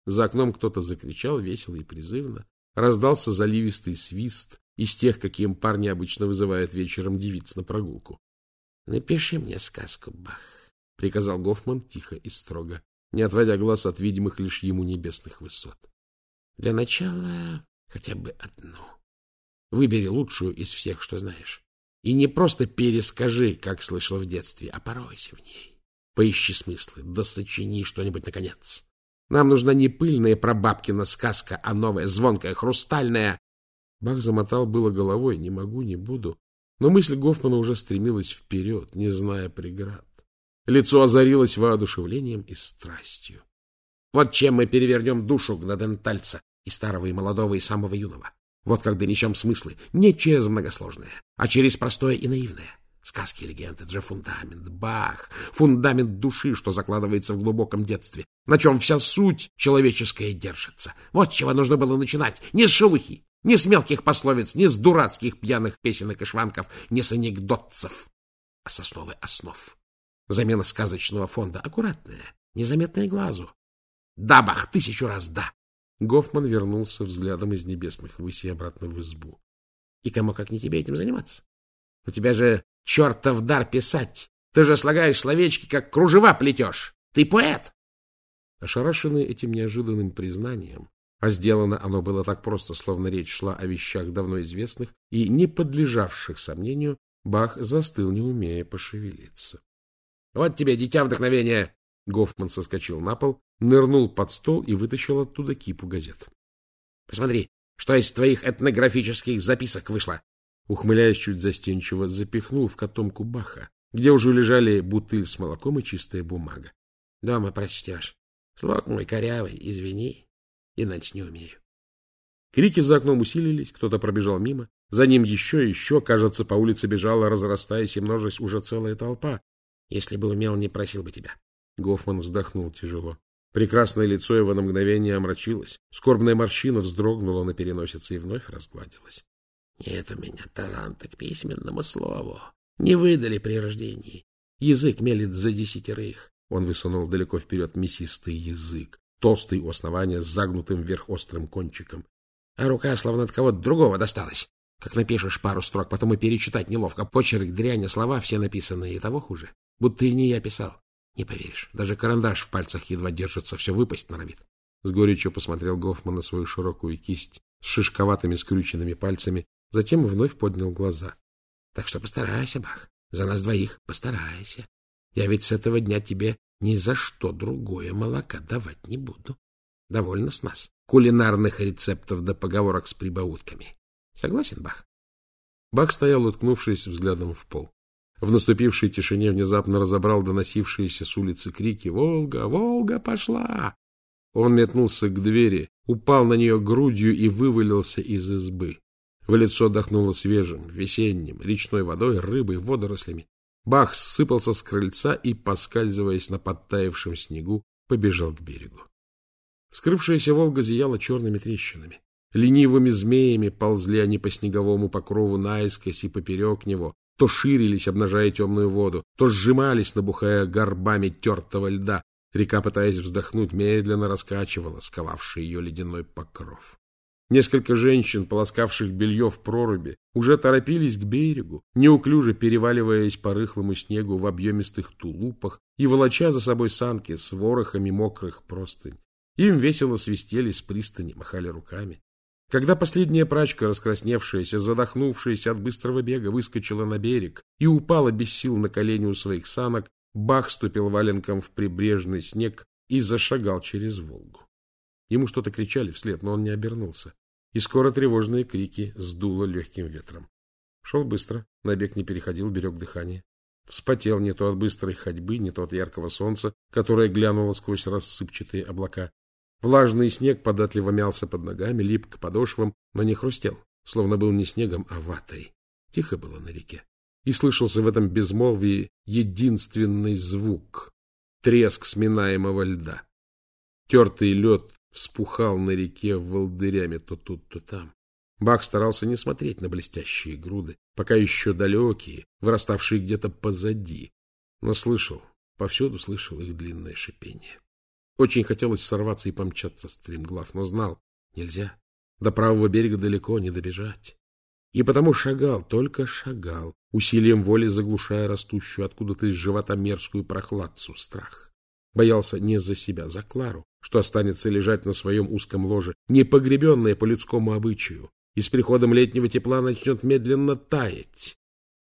За окном кто-то закричал весело и призывно. Раздался заливистый свист из тех, каким парни обычно вызывают вечером девиц на прогулку. — Напиши мне сказку, Бах, — приказал Гофман тихо и строго, не отводя глаз от видимых лишь ему небесных высот. — Для начала хотя бы одну. Выбери лучшую из всех, что знаешь. И не просто перескажи, как слышал в детстве, а поройся в ней. Поищи смыслы, да сочини что-нибудь наконец. Нам нужна не пыльная прабабкина сказка, а новая, звонкая, хрустальная. Бах замотал было головой, не могу, не буду. Но мысль Гофмана уже стремилась вперед, не зная преград. Лицо озарилось воодушевлением и страстью. Вот чем мы перевернем душу гнадентальца, и старого, и молодого, и самого юного. Вот как донесем смыслы, не через многосложное, а через простое и наивное. Сказки и легенды — это же фундамент, бах, фундамент души, что закладывается в глубоком детстве, на чем вся суть человеческая держится. Вот с чего нужно было начинать, не с шелухи, не с мелких пословиц, не с дурацких пьяных песенок и шванков, не с анекдотцев, а с основы основ. Замена сказочного фонда аккуратная, незаметная глазу. Да, бах, тысячу раз да. Гофман вернулся взглядом из небесных высей обратно в избу. — И кому как не тебе этим заниматься? У тебя же чертов дар писать. Ты же слагаешь словечки, как кружева плетешь. Ты поэт. Ошарашенный этим неожиданным признанием, а сделано оно было так просто, словно речь шла о вещах давно известных и не подлежавших сомнению, Бах застыл, не умея пошевелиться. — Вот тебе, дитя вдохновения! Гофман соскочил на пол, нырнул под стол и вытащил оттуда кипу газет. — Посмотри, что из твоих этнографических записок вышло. Ухмыляясь чуть застенчиво, запихнул в котомку Баха, где уже лежали бутыль с молоком и чистая бумага. — Дома прочтешь. Слог мой корявый, извини, иначе не умею. Крики за окном усилились, кто-то пробежал мимо. За ним еще и еще, кажется, по улице бежала, разрастаясь и множась уже целая толпа. Если бы умел, не просил бы тебя. Гофман вздохнул тяжело. Прекрасное лицо его на мгновение омрачилось. Скорбная морщина вздрогнула на переносице и вновь разгладилась. — Нет у меня таланта к письменному слову. Не выдали при рождении. Язык мелит за десятерых. Он высунул далеко вперед мясистый язык, толстый у основания с загнутым вверх острым кончиком. А рука словно от кого-то другого досталась. Как напишешь пару строк, потом и перечитать неловко. Почерк, дрянь, слова все написанные, и того хуже. Будто и не я писал. Не поверишь, даже карандаш в пальцах едва держится, все выпасть норовит. С горечью посмотрел Гофман на свою широкую кисть с шишковатыми скрюченными пальцами, затем вновь поднял глаза. — Так что постарайся, Бах, за нас двоих постарайся. Я ведь с этого дня тебе ни за что другое молока давать не буду. Довольно с нас кулинарных рецептов да поговорок с прибаутками. Согласен, Бах? Бах стоял, уткнувшись взглядом в пол. В наступившей тишине внезапно разобрал доносившиеся с улицы крики «Волга! Волга пошла!». Он метнулся к двери, упал на нее грудью и вывалился из избы. В лицо дохнуло свежим, весенним, речной водой, рыбой, водорослями. Бах сыпался с крыльца и, поскальзываясь на подтаявшем снегу, побежал к берегу. Вскрывшаяся Волга зияла черными трещинами. Ленивыми змеями ползли они по снеговому покрову наискось и поперек него, то ширились, обнажая темную воду, то сжимались, набухая горбами тертого льда. Река, пытаясь вздохнуть, медленно раскачивала сковавший ее ледяной покров. Несколько женщин, полоскавших белье в проруби, уже торопились к берегу, неуклюже переваливаясь по рыхлому снегу в объемистых тулупах и волоча за собой санки с ворохами мокрых простынь. Им весело свистели с пристани, махали руками. Когда последняя прачка, раскрасневшаяся, задохнувшаяся от быстрого бега, выскочила на берег и упала без сил на колени у своих санок, Бах ступил валенком в прибрежный снег и зашагал через Волгу. Ему что-то кричали вслед, но он не обернулся. И скоро тревожные крики сдуло легким ветром. Шел быстро, на бег не переходил, берег дыхание. Вспотел не то от быстрой ходьбы, не то от яркого солнца, которое глянуло сквозь рассыпчатые облака. Влажный снег податливо мялся под ногами, лип к подошвам, но не хрустел, словно был не снегом, а ватой. Тихо было на реке. И слышался в этом безмолвии единственный звук — треск сминаемого льда. Тертый лед вспухал на реке волдырями то тут, то там. Бак старался не смотреть на блестящие груды, пока еще далекие, выраставшие где-то позади, но слышал, повсюду слышал их длинное шипение. Очень хотелось сорваться и помчаться стремглав, но знал — нельзя. До правого берега далеко не добежать. И потому шагал, только шагал, усилием воли заглушая растущую откуда-то из живота мерзкую прохладцу страх. Боялся не за себя, за Клару, что останется лежать на своем узком ложе, не погребенная по людскому обычаю, и с приходом летнего тепла начнет медленно таять.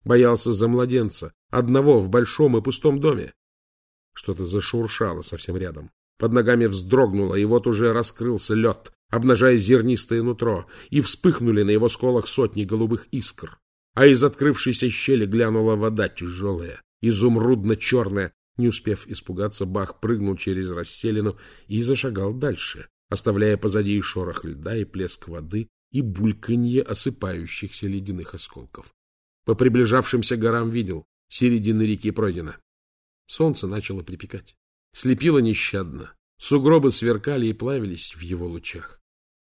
Боялся за младенца, одного в большом и пустом доме. Что-то зашуршало совсем рядом. Под ногами вздрогнуло, и вот уже раскрылся лед, обнажая зернистое нутро, и вспыхнули на его сколах сотни голубых искр. А из открывшейся щели глянула вода тяжелая, изумрудно-черная. Не успев испугаться, Бах прыгнул через расселину и зашагал дальше, оставляя позади и шорох льда, и плеск воды, и бульканье осыпающихся ледяных осколков. По приближавшимся горам видел, середины реки пройдено. Солнце начало припекать. Слепило нещадно. Сугробы сверкали и плавились в его лучах.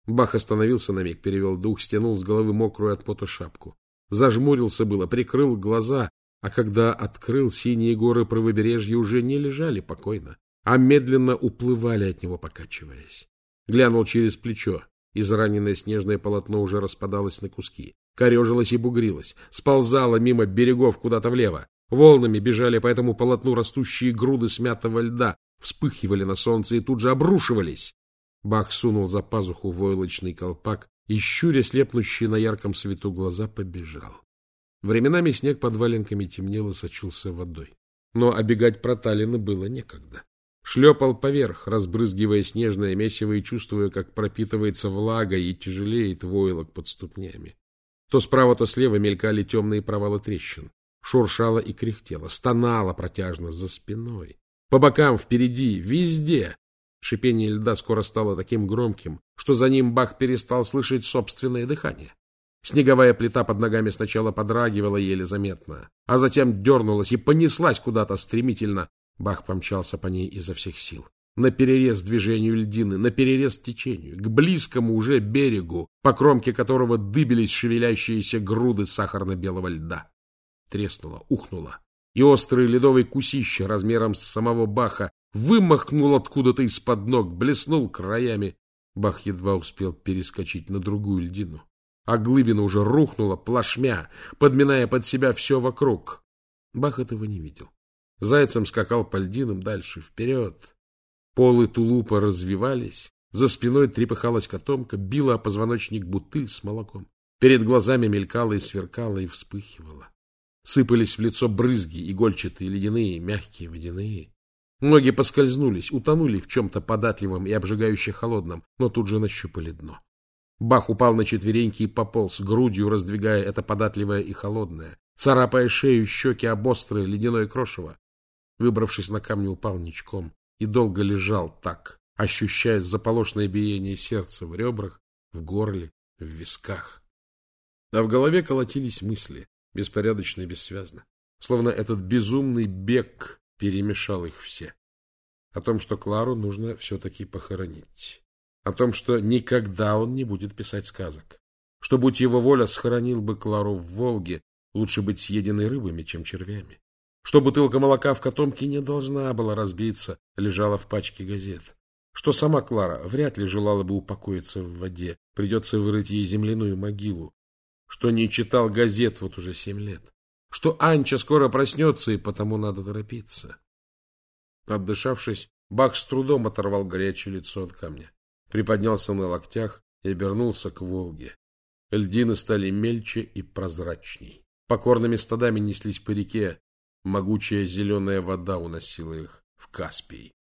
Бах остановился на миг, перевел дух, стянул с головы мокрую от пота шапку. Зажмурился было, прикрыл глаза, а когда открыл, синие горы правобережья уже не лежали покойно, а медленно уплывали от него, покачиваясь. Глянул через плечо. Израненное снежное полотно уже распадалось на куски, корежилось и бугрилось, сползало мимо берегов куда-то влево. Волнами бежали по этому полотну растущие груды смятого льда, вспыхивали на солнце и тут же обрушивались. Бах сунул за пазуху войлочный колпак и, щуря слепнущие на ярком свету глаза, побежал. Временами снег под валенками темнел и сочился водой. Но обегать проталины было некогда шлепал поверх, разбрызгивая снежное месиво и чувствуя, как пропитывается влагой и тяжелеет войлок под ступнями. То справа, то слева мелькали темные провалы трещин. Шуршало и кряхтело, стонало протяжно за спиной. По бокам, впереди, везде. Шипение льда скоро стало таким громким, что за ним Бах перестал слышать собственное дыхание. Снеговая плита под ногами сначала подрагивала еле заметно, а затем дернулась и понеслась куда-то стремительно, Бах помчался по ней изо всех сил. На перерез движению льдины, на перерез течению, к близкому уже берегу, по кромке которого дыбились шевелящиеся груды сахарно-белого льда. Треснуло, ухнуло, и острый ледовый кусище размером с самого Баха вымахнул откуда-то из-под ног, блеснул краями. Бах едва успел перескочить на другую льдину. А глыбина уже рухнула плашмя, подминая под себя все вокруг. Бах этого не видел. Зайцем скакал по льдинам дальше, вперед. Полы тулупа развивались, за спиной трепыхалась котомка, била о позвоночник бутыль с молоком. Перед глазами мелькала и сверкала, и вспыхивала. Сыпались в лицо брызги, игольчатые, ледяные, мягкие, водяные. Ноги поскользнулись, утонули в чем-то податливом и обжигающе холодном, но тут же нащупали дно. Бах упал на четвереньки и пополз, грудью раздвигая это податливое и холодное, царапая шею, щеки об острое ледяное крошево. Выбравшись на камни, упал ничком и долго лежал так, ощущая заполошное биение сердца в ребрах, в горле, в висках. А в голове колотились мысли, беспорядочно и бессвязно, словно этот безумный бег перемешал их все. О том, что Клару нужно все-таки похоронить. О том, что никогда он не будет писать сказок. Что, будь его воля, схоронил бы Клару в Волге, лучше быть съеденной рыбами, чем червями что бутылка молока в котомке не должна была разбиться, лежала в пачке газет, что сама Клара вряд ли желала бы упокоиться в воде, придется вырыть ей земляную могилу, что не читал газет вот уже семь лет, что Анча скоро проснется, и потому надо торопиться. Отдышавшись, Бах с трудом оторвал горячее лицо от камня, приподнялся на локтях и обернулся к Волге. Льдины стали мельче и прозрачней. Покорными стадами неслись по реке, Могучая зеленая вода уносила их в Каспий.